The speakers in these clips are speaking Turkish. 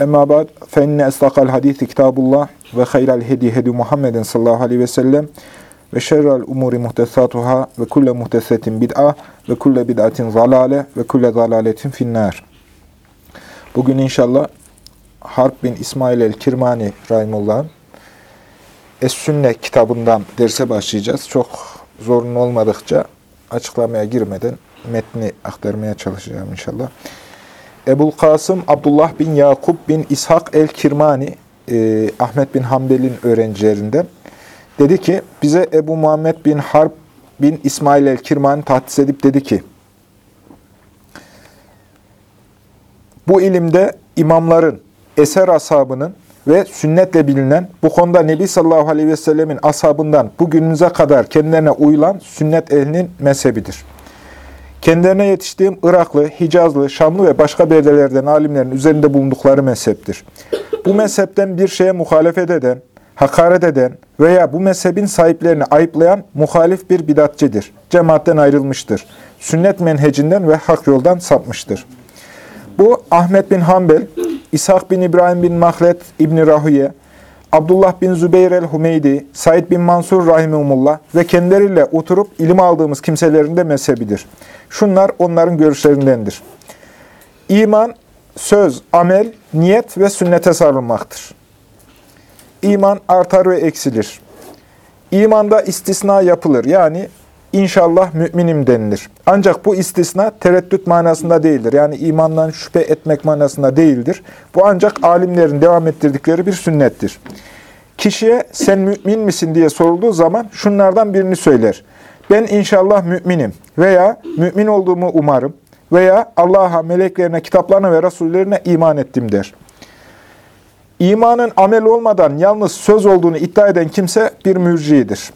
Emma ba'd fe inne estakal hadisi kitabullah ve hayral hedi hedi Muhammeden sallallahu aleyhi ve sellem ve şerrel umuri muhtesatuhâ ve kulle muhtesetin bid'a ve kulle bid'atin zalale ve kulle zalaletin finnâr. Bugün inşallah Harp bin İsmail el-Kirmani Rahimullah'ın Es-Sünne kitabından derse başlayacağız. Çok zorun olmadıkça açıklamaya girmeden metni aktarmaya çalışacağım inşallah. Ebul Kasım Abdullah bin Yakup bin İshak el-Kirmani e, Ahmet bin Hanbel'in öğrencilerinden dedi ki bize Ebu Muhammed bin Harp bin İsmail el-Kirmani tahdis edip dedi ki bu ilimde imamların, eser ashabının ve sünnetle bilinen bu konuda Nebi sallallahu aleyhi ve sellemin ashabından bugünümüze kadar kendilerine uyulan sünnet ehlinin mezhebidir. Kendilerine yetiştiğim Iraklı, Hicazlı, Şamlı ve başka beldelerden alimlerin üzerinde bulundukları mezheptir. Bu mezhepten bir şeye muhalefet eden, hakaret eden veya bu mezhebin sahiplerini ayıplayan muhalif bir bidatçidir. Cemaatten ayrılmıştır. Sünnet menhecinden ve hak yoldan sapmıştır. Bu Ahmet bin Hanbel, İshak bin İbrahim bin Mahlet İbni Rahüye, Abdullah bin Zübeyir el-Humeydi, Said bin Mansur Rahimullah ve kendileriyle oturup ilim aldığımız kimselerin de mezhebidir. Şunlar onların görüşlerindendir. İman, söz, amel, niyet ve sünnete sarılmaktır. İman artar ve eksilir. İmanda istisna yapılır. Yani inşallah müminim denilir. Ancak bu istisna tereddüt manasında değildir. Yani imandan şüphe etmek manasında değildir. Bu ancak alimlerin devam ettirdikleri bir sünnettir. Kişiye sen mümin misin diye sorulduğu zaman şunlardan birini söyler. Ben inşallah müminim veya mümin olduğumu umarım veya Allah'a, meleklerine, kitaplarına ve rasullerine iman ettim der. İmanın amel olmadan yalnız söz olduğunu iddia eden kimse bir mürciidir.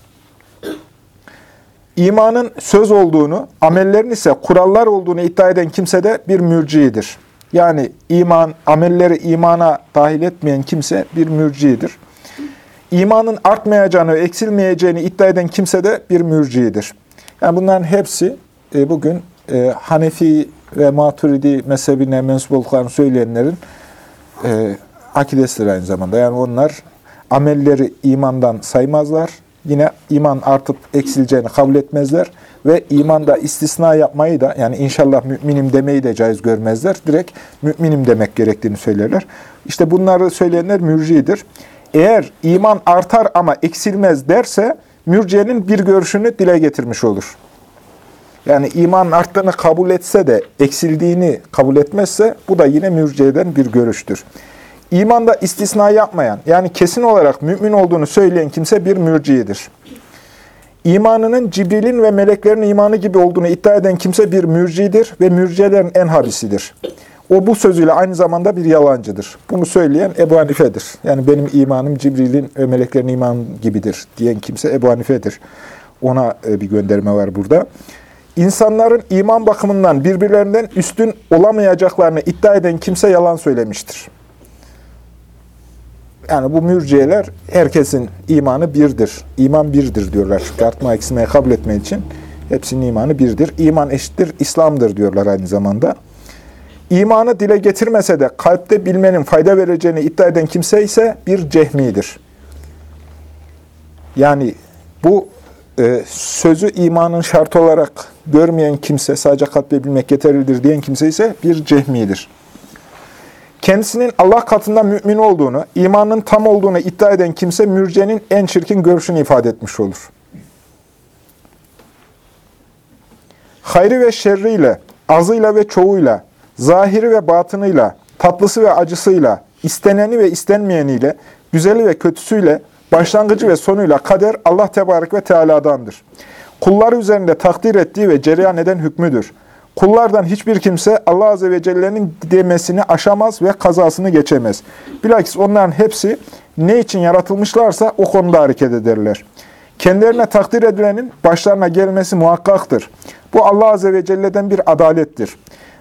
İmanın söz olduğunu, amellerin ise kurallar olduğunu iddia eden kimse de bir mürciidir. Yani iman, amelleri imana dahil etmeyen kimse bir mürciidir. İmanın artmayacağını eksilmeyeceğini iddia eden kimse de bir mürciidir. Yani bunların hepsi e, bugün e, Hanefi ve Maturidi mezhebine mensup olduklarını söyleyenlerin e, akidesidir aynı zamanda. Yani onlar amelleri imandan saymazlar. Yine iman artıp eksileceğini kabul etmezler. Ve imanda istisna yapmayı da yani inşallah müminim demeyi de caiz görmezler. Direkt müminim demek gerektiğini söylerler. İşte bunları söyleyenler mürcidir. Eğer iman artar ama eksilmez derse mürciyenin bir görüşünü dile getirmiş olur. Yani iman arttığını kabul etse de eksildiğini kabul etmezse bu da yine mürciyeden bir görüştür. İmanda istisna yapmayan, yani kesin olarak mümin olduğunu söyleyen kimse bir mürciyedir. İmanının Cibril'in ve meleklerin imanı gibi olduğunu iddia eden kimse bir mürcidir ve mürciyelerin en habisidir. O bu sözüyle aynı zamanda bir yalancıdır. Bunu söyleyen Ebu Hanife'dir. Yani benim imanım Cibril'in ve meleklerin imanı gibidir diyen kimse Ebu Hanife'dir. Ona bir gönderme var burada. İnsanların iman bakımından birbirlerinden üstün olamayacaklarını iddia eden kimse yalan söylemiştir. Yani bu mürciyeler herkesin imanı birdir. İman birdir diyorlar. Artma eksilmeyi kabul etmek için hepsinin imanı birdir. İman eşittir, İslam'dır diyorlar aynı zamanda. İmanı dile getirmese de kalpte bilmenin fayda vereceğini iddia eden kimse ise bir cehmidir. Yani bu e, sözü imanın şartı olarak görmeyen kimse, sadece kalple bilmek yeterlidir diyen kimse ise bir cehmidir. Kendisinin Allah katında mümin olduğunu, imanın tam olduğunu iddia eden kimse mürcenin en çirkin görüşünü ifade etmiş olur. Hayrı ve şerriyle, azıyla ve çoğuyla, zahiri ve batınıyla, tatlısı ve acısıyla, isteneni ve istenmeyeniyle, güzeli ve kötüsüyle, başlangıcı ve sonuyla kader Allah Tebarek ve Teala'dandır. Kulları üzerinde takdir ettiği ve cereyan eden hükmüdür. Kullardan hiçbir kimse Allah Azze ve Celle'nin demesini aşamaz ve kazasını geçemez. Bilakis onların hepsi ne için yaratılmışlarsa o konuda hareket ederler. Kendilerine takdir edilenin başlarına gelmesi muhakkaktır. Bu Allah Azze ve Celle'den bir adalettir.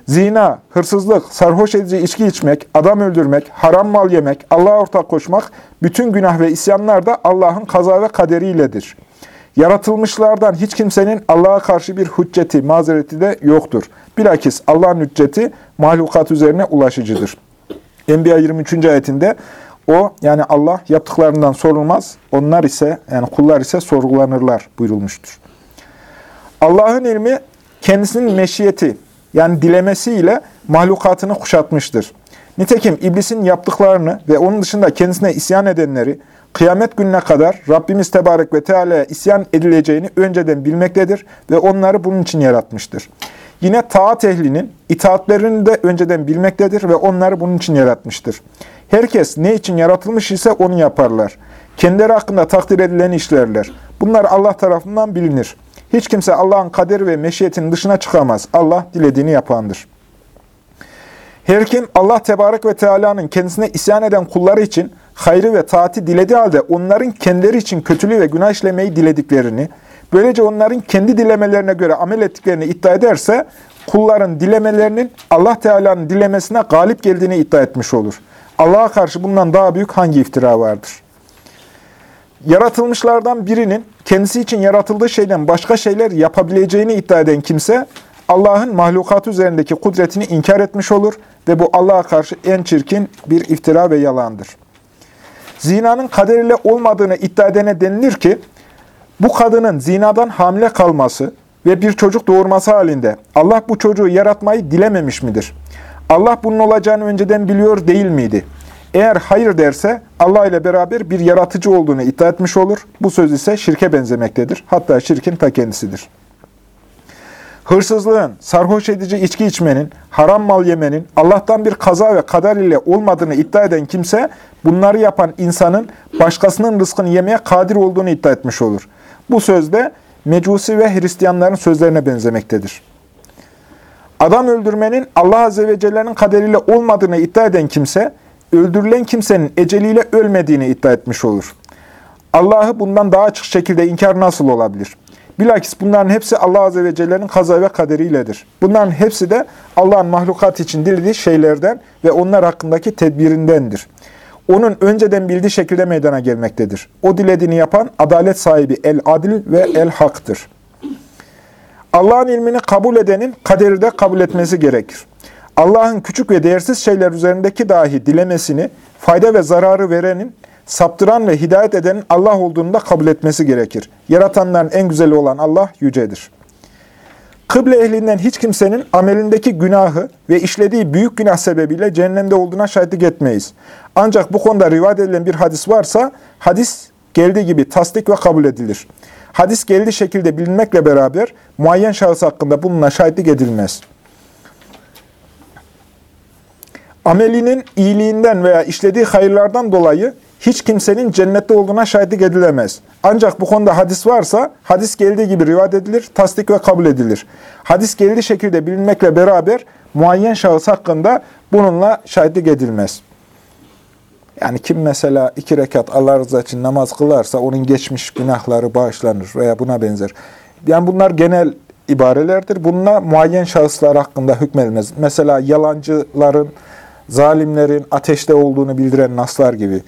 Zina, hırsızlık, sarhoş edici içki içmek, adam öldürmek, haram mal yemek, Allah'a ortak koşmak, bütün günah ve isyanlar da Allah'ın kaza ve kaderiyledir. Yaratılmışlardan hiç kimsenin Allah'a karşı bir hücceti, mazereti de yoktur. Bilakis Allah'ın hücceti mahlukat üzerine ulaşıcıdır. Enbiya 23. ayetinde o yani Allah yaptıklarından sorulmaz, onlar ise yani kullar ise sorgulanırlar buyurulmuştur. Allah'ın ilmi kendisinin meşiyeti yani dilemesiyle mahlukatını kuşatmıştır. Nitekim iblisin yaptıklarını ve onun dışında kendisine isyan edenleri kıyamet gününe kadar Rabbimiz Tebarek ve Teala'ya isyan edileceğini önceden bilmektedir ve onları bunun için yaratmıştır. Yine taat ehlinin itaatlerini de önceden bilmektedir ve onları bunun için yaratmıştır. Herkes ne için yaratılmış ise onu yaparlar. Kendileri hakkında takdir edilen işlerler. Bunlar Allah tarafından bilinir. Hiç kimse Allah'ın kaderi ve meşiyetinin dışına çıkamaz. Allah dilediğini yapandır. Her kim Allah Tebarek ve Teala'nın kendisine isyan eden kulları için hayrı ve taati dilediği halde onların kendileri için kötülüğü ve günah işlemeyi dilediklerini, böylece onların kendi dilemelerine göre amel ettiklerini iddia ederse, kulların dilemelerinin Allah Teala'nın dilemesine galip geldiğini iddia etmiş olur. Allah'a karşı bundan daha büyük hangi iftira vardır? Yaratılmışlardan birinin kendisi için yaratıldığı şeyden başka şeyler yapabileceğini iddia eden kimse, Allah'ın mahlukat üzerindeki kudretini inkar etmiş olur ve bu Allah'a karşı en çirkin bir iftira ve yalandır. Zinanın kaderiyle olmadığını iddia edene denilir ki, bu kadının zinadan hamile kalması ve bir çocuk doğurması halinde Allah bu çocuğu yaratmayı dilememiş midir? Allah bunun olacağını önceden biliyor değil miydi? Eğer hayır derse Allah ile beraber bir yaratıcı olduğunu iddia etmiş olur. Bu söz ise şirke benzemektedir. Hatta şirkin ta kendisidir. Hırsızlığın, sarhoş edici içki içmenin, haram mal yemenin, Allah'tan bir kaza ve kader ile olmadığını iddia eden kimse, bunları yapan insanın başkasının rızkını yemeye kadir olduğunu iddia etmiş olur. Bu sözde Mecusi ve Hristiyanların sözlerine benzemektedir. Adam öldürmenin Allah Azze ve Celle'nin kaderiyle olmadığını iddia eden kimse, öldürülen kimsenin eceliyle ölmediğini iddia etmiş olur. Allah'ı bundan daha açık şekilde inkar nasıl olabilir? Bilakis bunların hepsi Allah Azze ve Celle'nin kaza ve kaderiyledir. Bunların hepsi de Allah'ın mahlukat için dilediği şeylerden ve onlar hakkındaki tedbirindendir. Onun önceden bildiği şekilde meydana gelmektedir. O dilediğini yapan adalet sahibi el-adil ve el-haktır. Allah'ın ilmini kabul edenin kaderi de kabul etmesi gerekir. Allah'ın küçük ve değersiz şeyler üzerindeki dahi dilemesini, fayda ve zararı verenin, saptıran ve hidayet edenin Allah olduğunu da kabul etmesi gerekir. Yaratanların en güzeli olan Allah yücedir. Kıble ehlinden hiç kimsenin amelindeki günahı ve işlediği büyük günah sebebiyle cehennemde olduğuna şahitlik etmeyiz. Ancak bu konuda rivayet edilen bir hadis varsa, hadis geldiği gibi tasdik ve kabul edilir. Hadis geldiği şekilde bilinmekle beraber muayyen şahıs hakkında bununla şahitlik edilmez. Amelinin iyiliğinden veya işlediği hayırlardan dolayı hiç kimsenin cennette olduğuna şahitlik edilemez. Ancak bu konuda hadis varsa, hadis geldiği gibi rivayet edilir, tasdik ve kabul edilir. Hadis geldiği şekilde bilinmekle beraber muayyen şahıs hakkında bununla şahitlik edilmez. Yani kim mesela iki rekat Allah rızası için namaz kılarsa onun geçmiş günahları bağışlanır veya buna benzer. Yani bunlar genel ibarelerdir. Bununla muayyen şahıslar hakkında hükmedilmez. Mesela yalancıların, zalimlerin ateşte olduğunu bildiren naslar gibi.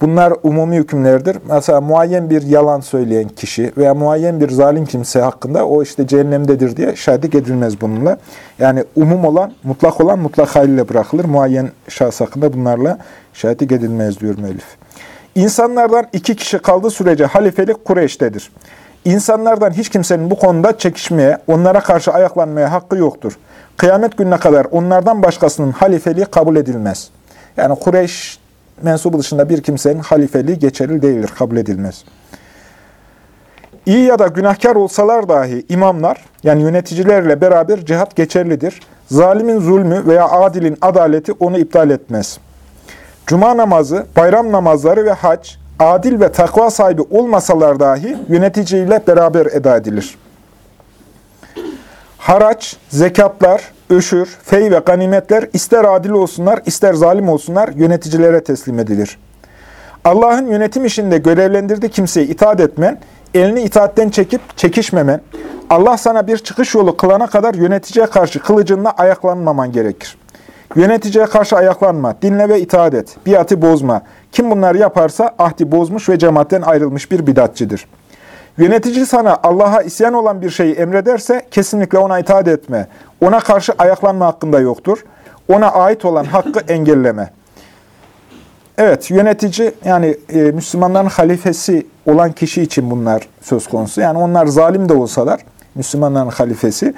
Bunlar umumi hükümlerdir. Mesela muayyen bir yalan söyleyen kişi veya muayyen bir zalim kimse hakkında o işte cehennemdedir diye şahitlik edilmez bununla. Yani umum olan, mutlak olan mutlak haliyle bırakılır. Muayyen şahıs hakkında bunlarla şahitlik edilmez diyor müellif. İnsanlardan iki kişi kaldığı sürece halifelik Kureyş'tedir. İnsanlardan hiç kimsenin bu konuda çekişmeye, onlara karşı ayaklanmaya hakkı yoktur. Kıyamet gününe kadar onlardan başkasının halifeliği kabul edilmez. Yani Kureyş mensubu dışında bir kimsenin halifeliği geçerli değildir, kabul edilmez. İyi ya da günahkar olsalar dahi imamlar, yani yöneticilerle beraber cihat geçerlidir. Zalimin zulmü veya adilin adaleti onu iptal etmez. Cuma namazı, bayram namazları ve hac, adil ve takva sahibi olmasalar dahi yöneticiyle beraber eda edilir. Haraç, zekatlar, öşür, fey ve ganimetler ister adil olsunlar, ister zalim olsunlar yöneticilere teslim edilir. Allah'ın yönetim işinde görevlendirdiği kimseye itaat etmen, elini itaatten çekip çekişmemen, Allah sana bir çıkış yolu kılana kadar yöneticiye karşı kılıcınla ayaklanmaman gerekir. Yöneticiye karşı ayaklanma, dinle ve itaat et, biatı bozma. Kim bunları yaparsa ahdi bozmuş ve cemaatten ayrılmış bir bidatçidir. Yönetici sana Allah'a isyan olan bir şeyi emrederse kesinlikle ona itaat etme. Ona karşı ayaklanma hakkında yoktur. Ona ait olan hakkı engelleme. Evet, yönetici yani e, Müslümanların halifesi olan kişi için bunlar söz konusu. Yani onlar zalim de olsalar, Müslümanların halifesi,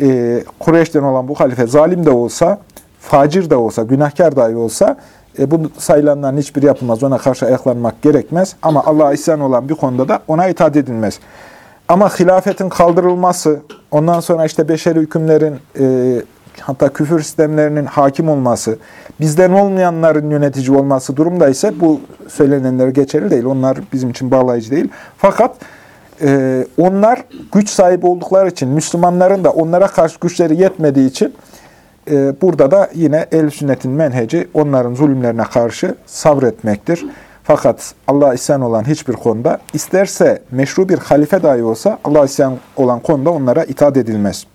e, Kureyş'ten olan bu halife zalim de olsa, facir de olsa, günahkar dahi olsa, e, bu sayılanların hiçbiri yapılmaz. Ona karşı ayaklanmak gerekmez. Ama Allah'a isyan olan bir konuda da ona itaat edilmez. Ama hilafetin kaldırılması, ondan sonra işte beşeri hükümlerin, e, hatta küfür sistemlerinin hakim olması, bizden olmayanların yönetici olması durumda ise bu söylenenler geçerli değil. Onlar bizim için bağlayıcı değil. Fakat e, onlar güç sahibi oldukları için, Müslümanların da onlara karşı güçleri yetmediği için e, burada da yine el sünnetin menheci onların zulümlerine karşı sabretmektir. Fakat Allah'a isyan olan hiçbir konuda, isterse meşru bir halife dahi olsa Allah'a isyan olan konuda onlara itaat edilmez.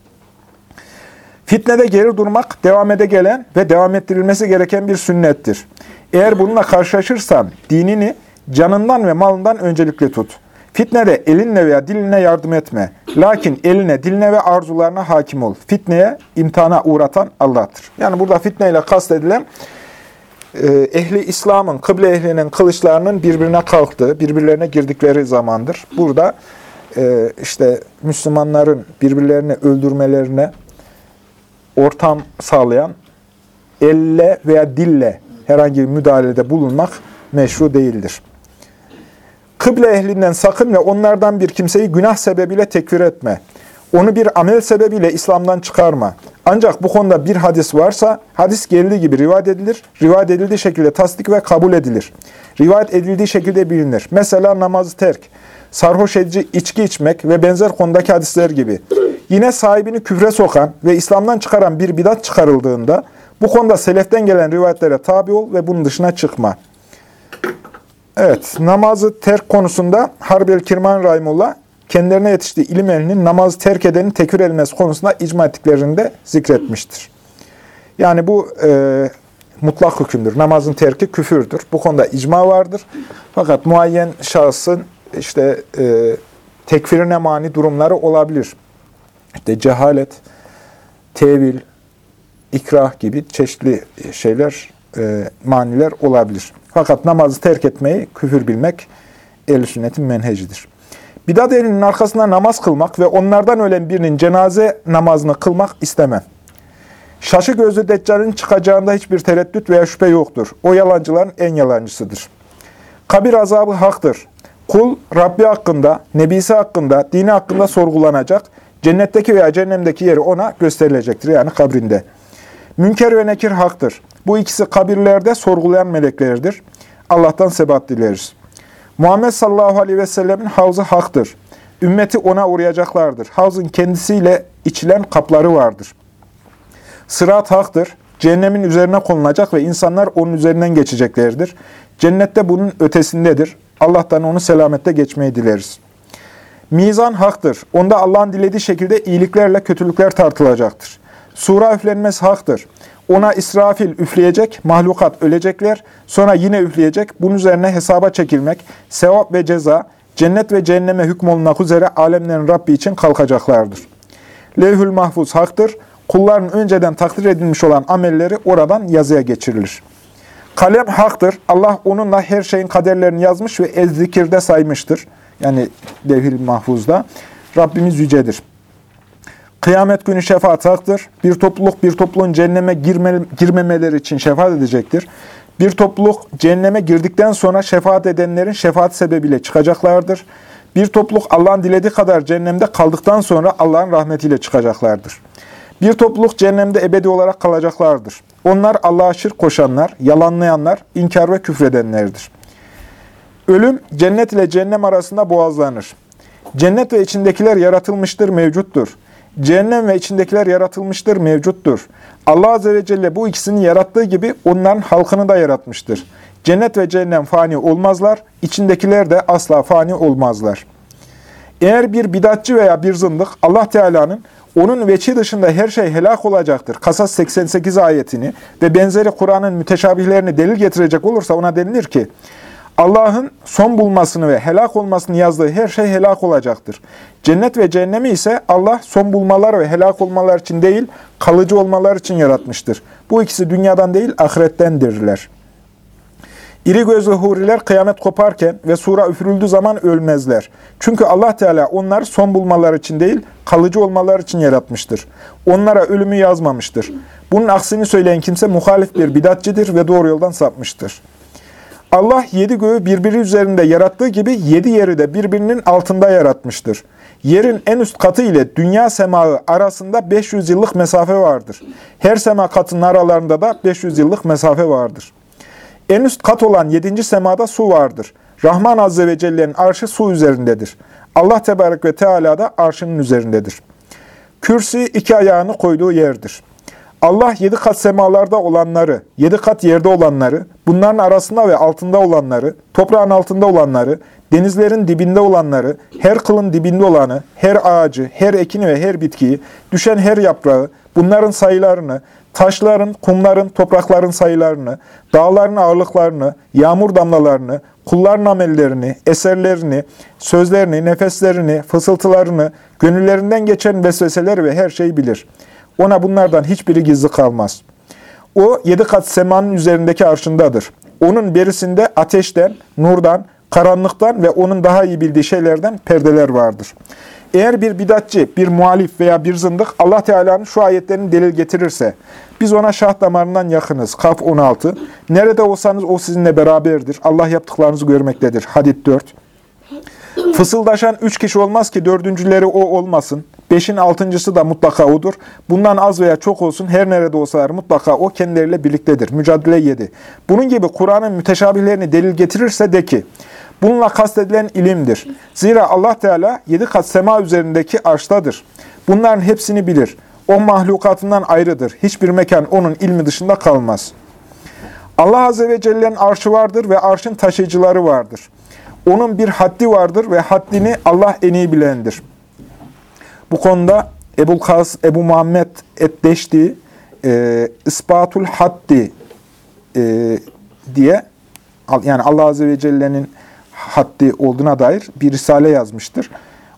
Fitnede geri durmak devam ede gelen ve devam ettirilmesi gereken bir sünnettir. Eğer bununla karşılaşırsan dinini canından ve malından öncelikle tut. Fitnede elinle veya diline yardım etme. Lakin eline, diline ve arzularına hakim ol. Fitneye, imtihana uğratan Allah'tır. Yani burada fitneyle kastedilen e, ehli İslam'ın, kıble ehlinin kılıçlarının birbirine kalktığı, birbirlerine girdikleri zamandır. Burada e, işte Müslümanların birbirlerini öldürmelerine ortam sağlayan elle veya dille herhangi bir müdahalede bulunmak meşru değildir. Kıble ehlinden sakın ve onlardan bir kimseyi günah sebebiyle tekfir etme. Onu bir amel sebebiyle İslam'dan çıkarma. Ancak bu konuda bir hadis varsa, hadis geldiği gibi rivayet edilir, rivayet edildiği şekilde tasdik ve kabul edilir. Rivayet edildiği şekilde bilinir. Mesela namazı terk, sarhoş edici içki içmek ve benzer konudaki hadisler gibi. Yine sahibini küfre sokan ve İslam'dan çıkaran bir bidat çıkarıldığında, bu konuda seleften gelen rivayetlere tabi ol ve bunun dışına çıkma. Evet, namazı terk konusunda Harbel Kirman Rahimullah, kendilerine yetiştiği ilim ehlinin namazı terk edenin tekfir edilmesi konusunda icma ettiklerini de zikretmiştir. Yani bu e, mutlak hükümdür. Namazın terki küfürdür. Bu konuda icma vardır. Fakat muayyen şahsın işte e, tekfirine mani durumları olabilir. İşte cehalet, tevil, ikrah gibi çeşitli şeyler, e, maniler olabilir. Fakat namazı terk etmeyi küfür bilmek ehl sünnetin menhecidir. Bidat ehlinin arkasında namaz kılmak ve onlardan ölen birinin cenaze namazını kılmak istemem. Şaşı gözlü Deccal'in çıkacağında hiçbir tereddüt veya şüphe yoktur. O yalancıların en yalancısıdır. Kabir azabı haktır. Kul Rabbi hakkında, Nebisi hakkında, dini hakkında sorgulanacak, cennetteki veya cehennemdeki yeri ona gösterilecektir. Yani kabrinde. Münker ve nekir haktır. Bu ikisi kabirlerde sorgulayan meleklerdir. Allah'tan sebat dileriz. Muhammed sallallahu aleyhi ve sellemin havzı haktır. Ümmeti ona uğrayacaklardır. Havzın kendisiyle içilen kapları vardır. Sırat haktır. Cehennemin üzerine konulacak ve insanlar onun üzerinden geçeceklerdir. Cennette bunun ötesindedir. Allah'tan onu selamette geçmeyi dileriz. Mizan haktır. Onda Allah'ın dilediği şekilde iyiliklerle kötülükler tartılacaktır. Sura üflenmesi haktır. Ona İsrafil üfleyecek, mahlukat ölecekler, sonra yine üfleyecek. Bunun üzerine hesaba çekilmek, sevap ve ceza, cennet ve cehenneme hükmolunak üzere alemlerin Rabbi için kalkacaklardır. Levhül mahfuz haktır. Kulların önceden takdir edilmiş olan amelleri oradan yazıya geçirilir. Kalem haktır. Allah onunla her şeyin kaderlerini yazmış ve ez-zikirde saymıştır. Yani levhül mahfuzda. Rabbimiz yücedir. Kıyamet günü şefaat haktır. Bir topluluk bir topluluğun cehenneme girme, girmemeleri için şefaat edecektir. Bir topluluk cehenneme girdikten sonra şefaat edenlerin şefaat sebebiyle çıkacaklardır. Bir topluluk Allah'ın dilediği kadar cehennemde kaldıktan sonra Allah'ın rahmetiyle çıkacaklardır. Bir topluluk cehennemde ebedi olarak kalacaklardır. Onlar Allah'a şirk koşanlar, yalanlayanlar, inkar ve küfredenlerdir. Ölüm cennet ile cehennem arasında boğazlanır. Cennet ve içindekiler yaratılmıştır, mevcuttur. Cehennem ve içindekiler yaratılmıştır, mevcuttur. Allah Azze ve Celle bu ikisini yarattığı gibi onların halkını da yaratmıştır. Cennet ve cehennem fani olmazlar, içindekiler de asla fani olmazlar. Eğer bir bidatçı veya bir zındık Allah Teala'nın onun veçi dışında her şey helak olacaktır. Kasas 88 ayetini ve benzeri Kur'an'ın müteşabihlerini delil getirecek olursa ona denilir ki Allah'ın son bulmasını ve helak olmasını yazdığı her şey helak olacaktır. Cennet ve cehennemi ise Allah son bulmalar ve helak olmalar için değil, kalıcı olmalar için yaratmıştır. Bu ikisi dünyadan değil, ahirettendirler. İri gözlü huriler kıyamet koparken ve sura üfürüldüğü zaman ölmezler. Çünkü Allah Teala onları son bulmalar için değil, kalıcı olmalar için yaratmıştır. Onlara ölümü yazmamıştır. Bunun aksini söyleyen kimse muhalif bir bidatçidir ve doğru yoldan sapmıştır. Allah yedi göğü birbiri üzerinde yarattığı gibi yedi yeri de birbirinin altında yaratmıştır. Yerin en üst katı ile dünya semağı arasında 500 yıllık mesafe vardır. Her sema katının aralarında da 500 yıllık mesafe vardır. En üst kat olan yedinci semada su vardır. Rahman Azze ve Celle'nin arşı su üzerindedir. Allah Tebarek ve Teala da arşının üzerindedir. Kürsi iki ayağını koyduğu yerdir. Allah yedi kat semalarda olanları, yedi kat yerde olanları, bunların arasında ve altında olanları, toprağın altında olanları, denizlerin dibinde olanları, her kılın dibinde olanı, her ağacı, her ekini ve her bitkiyi, düşen her yaprağı, bunların sayılarını, taşların, kumların, toprakların sayılarını, dağların ağırlıklarını, yağmur damlalarını, kulların amellerini, eserlerini, sözlerini, nefeslerini, fısıltılarını, gönüllerinden geçen vesveseler ve her şeyi bilir.'' Ona bunlardan hiçbiri gizli kalmaz. O yedi kat semanın üzerindeki arşındadır. Onun berisinde ateşten, nurdan, karanlıktan ve onun daha iyi bildiği şeylerden perdeler vardır. Eğer bir bidatçı, bir muhalif veya bir zındık Allah Teala'nın şu ayetlerini delil getirirse, biz ona şah damarından yakınız. Kaf 16. Nerede olsanız o sizinle beraberdir. Allah yaptıklarınızı görmektedir. Hadid 4. Fısıldaşan üç kişi olmaz ki dördüncüleri o olmasın. Beşin altıncısı da mutlaka odur. Bundan az veya çok olsun her nerede olsalar mutlaka o kendileriyle birliktedir. Mücadele 7. Bunun gibi Kur'an'ın müteşabihlerini delil getirirse de ki, bununla kastedilen ilimdir. Zira Allah Teala yedi kat sema üzerindeki arştadır. Bunların hepsini bilir. O mahlukatından ayrıdır. Hiçbir mekan onun ilmi dışında kalmaz. Allah Azze ve Celle'nin arşı vardır ve arşın taşıyıcıları vardır. Onun bir haddi vardır ve haddini Allah en iyi bilendir. Bu konuda Ebu Kas, Ebu Muhammed Etdeşti e, İspatul Haddi e, diye yani Allah Azze ve Celle'nin haddi olduğuna dair bir risale yazmıştır.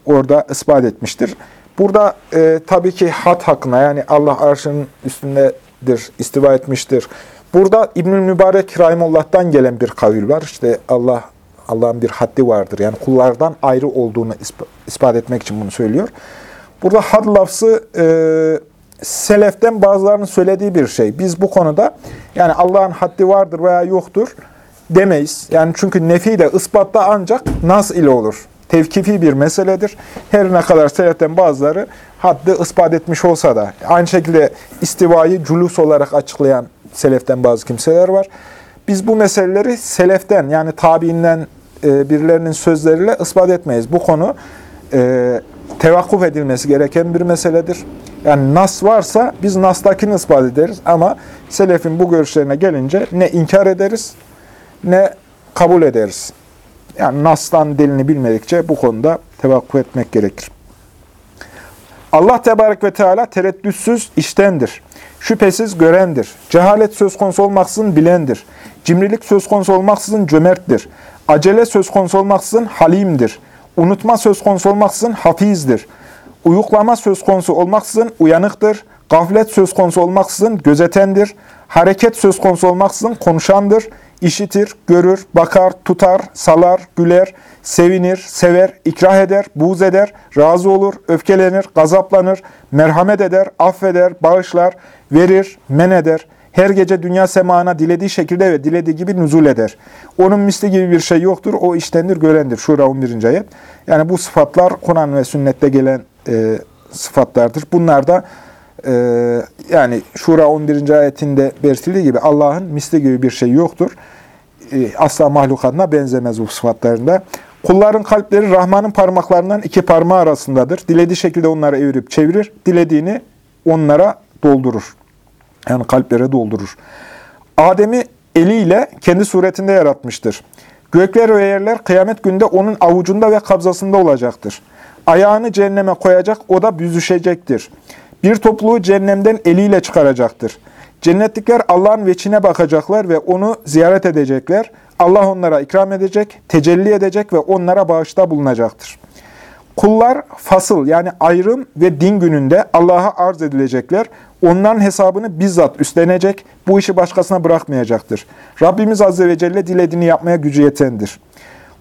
Orada ispat etmiştir. Burada e, tabii ki had hakkında yani Allah arşının üstündedir, istiva etmiştir. Burada İbnül Mübarek Rahimullah'tan gelen bir kavil var. İşte Allah Allah'ın bir haddi vardır. Yani kullardan ayrı olduğunu ispat etmek için bunu söylüyor. Burada had lafzı e, seleften bazılarının söylediği bir şey. Biz bu konuda yani Allah'ın haddi vardır veya yoktur demeyiz. Yani çünkü nefi de ispatta ancak nas ile olur. Tevkifi bir meseledir. Her ne kadar seleften bazıları haddi ispat etmiş olsa da aynı şekilde istivayı culus olarak açıklayan seleften bazı kimseler var. Biz bu meseleleri seleften yani tabiinden e, birilerinin sözleriyle ispat etmeyiz. Bu konu e, tevakkuf edilmesi gereken bir meseledir. Yani nas varsa biz nastakini ispat ederiz ama selefin bu görüşlerine gelince ne inkar ederiz ne kabul ederiz. Yani nastan dilini bilmedikçe bu konuda tevakkuf etmek gerekir. Allah Tebarek ve Teala tereddütsüz iştendir. Şüphesiz görendir. Cehalet söz konusu olmaksızın bilendir. Cimrilik söz konusu olmaksızın cömerttir. Acele söz konusu olmaksızın halimdir. Unutma söz konusu olmaksızın hafizdir. Uyuklama söz konusu olmaksızın uyanıktır. Gaflet söz konusu olmaksızın gözetendir. Hareket söz konusu olmaksızın konuşandır. İşitir, görür, bakar, tutar, salar, güler, sevinir, sever, ikrah eder, buğz eder, razı olur, öfkelenir, gazaplanır, merhamet eder, affeder, bağışlar, verir, men eder. Her gece dünya semağına dilediği şekilde ve dilediği gibi nüzul eder. Onun misli gibi bir şey yoktur. O iştendir, görendir. Şura 11. ayet. Yani bu sıfatlar Kur'an ve sünnette gelen e, sıfatlardır. Bunlar da e, yani Şura 11. ayetinde belirtildiği gibi Allah'ın misli gibi bir şey yoktur. E, asla mahlukatına benzemez bu sıfatlarında. Kulların kalpleri Rahman'ın parmaklarından iki parmağı arasındadır. Dilediği şekilde onları evirip çevirir. Dilediğini onlara doldurur. Yani kalplere doldurur. Adem'i eliyle kendi suretinde yaratmıştır. Gökler ve yerler kıyamet günde onun avucunda ve kabzasında olacaktır. Ayağını cehenneme koyacak, o da büzüşecektir. Bir topluluğu cehennemden eliyle çıkaracaktır. Cennetlikler Allah'ın veçine bakacaklar ve onu ziyaret edecekler. Allah onlara ikram edecek, tecelli edecek ve onlara bağışta bulunacaktır. Kullar fasıl yani ayrım ve din gününde Allah'a arz edilecekler. Onların hesabını bizzat üstlenecek, bu işi başkasına bırakmayacaktır. Rabbimiz Azze ve Celle dilediğini yapmaya gücü yetendir.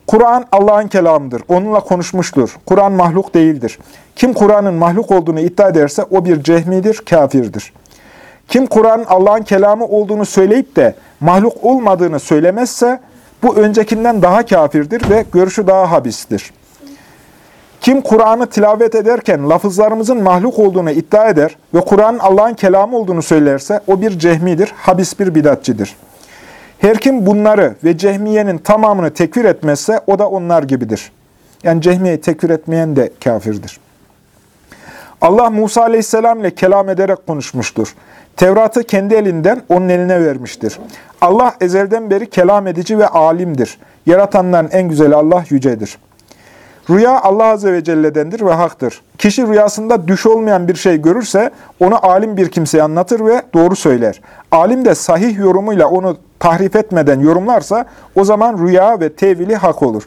Kur'an Allah'ın kelamıdır. Onunla konuşmuştur. Kur'an mahluk değildir. Kim Kur'an'ın mahluk olduğunu iddia ederse o bir cehmidir, kafirdir. Kim Kur'an'ın Allah'ın kelamı olduğunu söyleyip de mahluk olmadığını söylemezse bu öncekinden daha kafirdir ve görüşü daha habistir. Kim Kur'an'ı tilavet ederken lafızlarımızın mahluk olduğunu iddia eder ve Kur'an'ın Allah'ın kelamı olduğunu söylerse o bir cehmidir, habis bir bidatçidir. Her kim bunları ve cehmiyenin tamamını tekfir etmezse o da onlar gibidir. Yani cehmiyeyi tekfir etmeyen de kafirdir. Allah Musa aleyhisselam ile kelam ederek konuşmuştur. Tevrat'ı kendi elinden onun eline vermiştir. Allah ezelden beri kelam edici ve alimdir. Yaratanların en güzeli Allah yücedir. Rüya Allah Azze ve Celle'dendir ve haktır. Kişi rüyasında düş olmayan bir şey görürse onu alim bir kimseye anlatır ve doğru söyler. Alim de sahih yorumuyla onu tahrif etmeden yorumlarsa o zaman rüya ve tevili hak olur.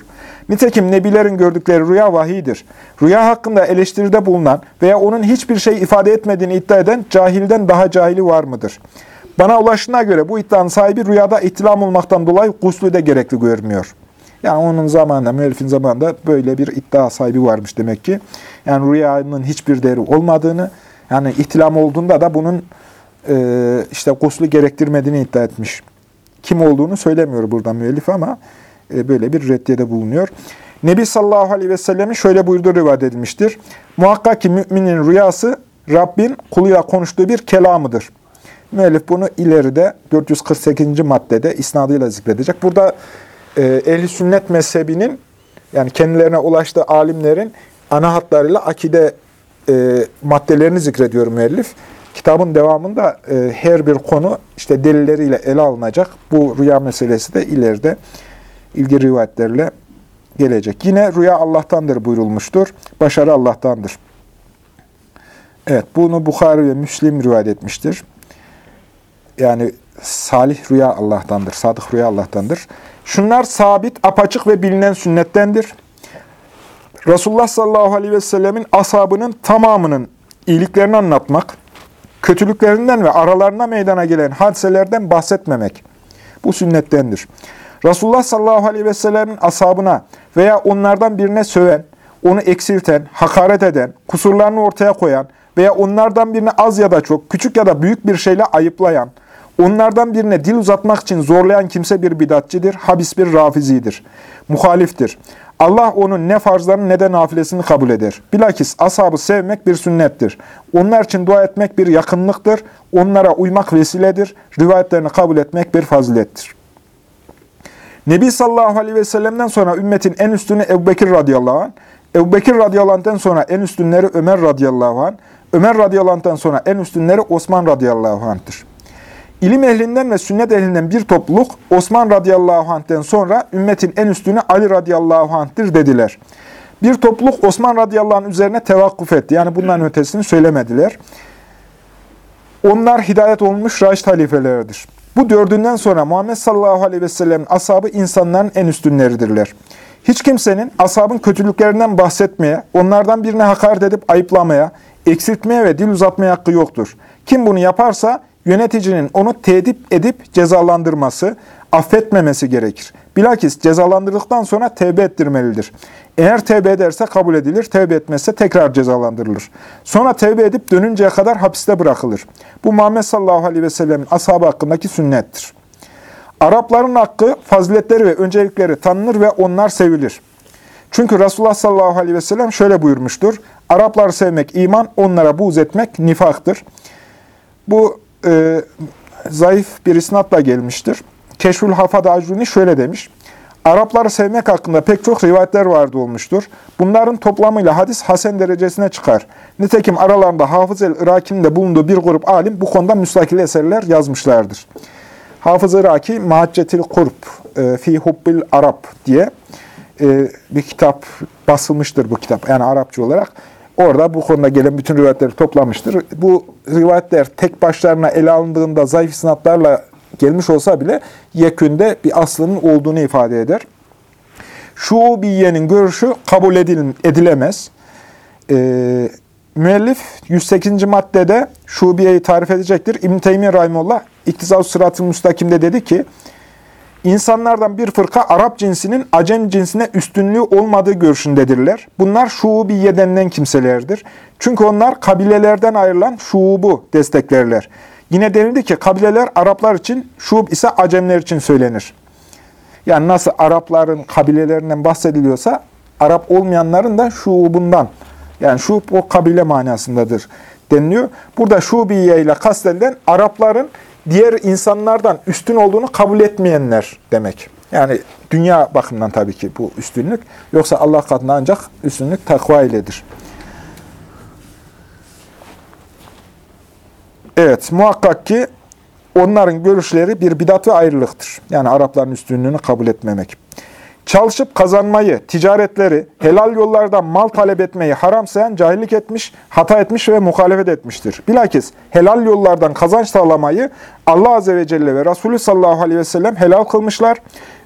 Nitekim nebilerin gördükleri rüya vahidir. Rüya hakkında eleştiride bulunan veya onun hiçbir şey ifade etmediğini iddia eden cahilden daha cahili var mıdır? Bana ulaştığına göre bu iddianın sahibi rüyada ihtilam olmaktan dolayı guslü de gerekli görmüyor. Yani onun zamanında, müellifin zamanında böyle bir iddia sahibi varmış demek ki. Yani rüyanın hiçbir değeri olmadığını, yani ihtilam olduğunda da bunun e, işte guslu gerektirmediğini iddia etmiş. Kim olduğunu söylemiyor burada müellif ama e, böyle bir reddiyede bulunuyor. Nebi sallallahu aleyhi ve sellemin şöyle buyurduğu rivayet edilmiştir. Muhakkak ki müminin rüyası Rabbin kuluyla konuştuğu bir kelamıdır. Müellif bunu ileride 448. maddede isnadıyla zikredecek. Burada ehli sünnet mezhebinin yani kendilerine ulaştığı alimlerin ana hatlarıyla akide e, maddelerini zikrediyor müellif. Kitabın devamında e, her bir konu işte delilleriyle ele alınacak. Bu rüya meselesi de ileride ilgili rivayetlerle gelecek. Yine rüya Allah'tandır buyurulmuştur. Başarı Allah'tandır. Evet, bunu Bukhari ve Müslim rivayet etmiştir. Yani salih rüya Allah'tandır, sadık rüya Allah'tandır. Şunlar sabit, apaçık ve bilinen sünnettendir. Resulullah sallallahu aleyhi ve sellemin ashabının tamamının iyiliklerini anlatmak, kötülüklerinden ve aralarına meydana gelen hadiselerden bahsetmemek. Bu sünnettendir. Resulullah sallallahu aleyhi ve sellemin ashabına veya onlardan birine söven, onu eksilten, hakaret eden, kusurlarını ortaya koyan veya onlardan birine az ya da çok, küçük ya da büyük bir şeyle ayıplayan, onlardan birine dil uzatmak için zorlayan kimse bir bidatçidir, habis bir rafizidir, muhaliftir. Allah onun ne farzlarını ne de nafilesini kabul eder. Bilakis ashabı sevmek bir sünnettir. Onlar için dua etmek bir yakınlıktır. Onlara uymak vesiledir. Rivayetlerini kabul etmek bir fazilettir. Nebi sallallahu aleyhi ve sellem'den sonra ümmetin en üstünü Ebu Bekir radıyallahu anh, Ebu Bekir radıyallahu sonra en üstünleri Ömer radıyallahu anh, Ömer radıyallahu sonra en üstünleri Osman radıyallahu anh'tır. İlim ehlinden ve sünnet ehlinden bir topluluk Osman radıyallahu anh'ten sonra ümmetin en üstünü Ali radıyallahu anh'tir dediler. Bir topluluk Osman radıyallahu anh üzerine tevakkuf etti. Yani bunların ötesini söylemediler. Onlar hidayet olmuş raşit halifeleridir. Bu dördünden sonra Muhammed sallallahu aleyhi ve sellem'in ashabı insanların en üstünleridirler. Hiç kimsenin ashabın kötülüklerinden bahsetmeye, onlardan birine hakaret edip ayıplamaya, eksiltmeye ve dil uzatmaya hakkı yoktur. Kim bunu yaparsa yöneticinin onu tedip edip cezalandırması, affetmemesi gerekir. Bilakis cezalandırdıktan sonra tevbe ettirmelidir. Eğer tevbe ederse kabul edilir, tevbe etmezse tekrar cezalandırılır. Sonra tevbe edip dönünceye kadar hapiste bırakılır. Bu Muhammed sallallahu aleyhi ve sellemin ashabı hakkındaki sünnettir. Arapların hakkı, faziletleri ve öncelikleri tanınır ve onlar sevilir. Çünkü Resulullah sallallahu aleyhi ve sellem şöyle buyurmuştur. Arapları sevmek iman, onlara buğz etmek nifaktır. Bu e, zayıf bir isnatla gelmiştir. Keşfül Hafad Acruni şöyle demiş. Arapları sevmek hakkında pek çok rivayetler vardı olmuştur. Bunların toplamıyla hadis hasen derecesine çıkar. Nitekim aralarında Hafız el-Iraki'nin de bulunduğu bir grup alim bu konuda müstakil eserler yazmışlardır. Hafız Iraki, Mahaccetil Kurp, e, Fi Hubbil Arap diye e, bir kitap basılmıştır bu kitap. Yani Arapça olarak. Orada bu konuda gelen bütün rivayetleri toplamıştır. Bu rivayetler tek başlarına ele alındığında zayıf sınatlarla gelmiş olsa bile yekünde bir aslının olduğunu ifade eder. Şubiye'nin görüşü kabul edilemez. Ee, müellif 108. maddede Şubiye'yi tarif edecektir. İbn-i Teymiye Rahimullah İktisal Sırat-ı Müstakim'de dedi ki, İnsanlardan bir fırka Arap cinsinin Acem cinsine üstünlüğü olmadığı görüşündedirler. Bunlar şuubiye denilen kimselerdir. Çünkü onlar kabilelerden ayrılan şuubu desteklerler. Yine denildi ki kabileler Araplar için, şuub ise Acemler için söylenir. Yani nasıl Arapların kabilelerinden bahsediliyorsa, Arap olmayanların da şuubundan, yani şuub o kabile manasındadır deniliyor. Burada şubiye ile kastedilen Arapların diğer insanlardan üstün olduğunu kabul etmeyenler demek. Yani dünya bakımından tabii ki bu üstünlük. Yoksa Allah katında ancak üstünlük takva iledir. Evet, muhakkak ki onların görüşleri bir bidat ve ayrılıktır. Yani Arapların üstünlüğünü kabul etmemek. Çalışıp kazanmayı, ticaretleri, helal yollardan mal talep etmeyi haram sayan cahillik etmiş, hata etmiş ve muhalefet etmiştir. Bilakis helal yollardan kazanç sağlamayı Allah Azze ve Celle ve Resulü sallallahu aleyhi ve sellem helal kılmışlar.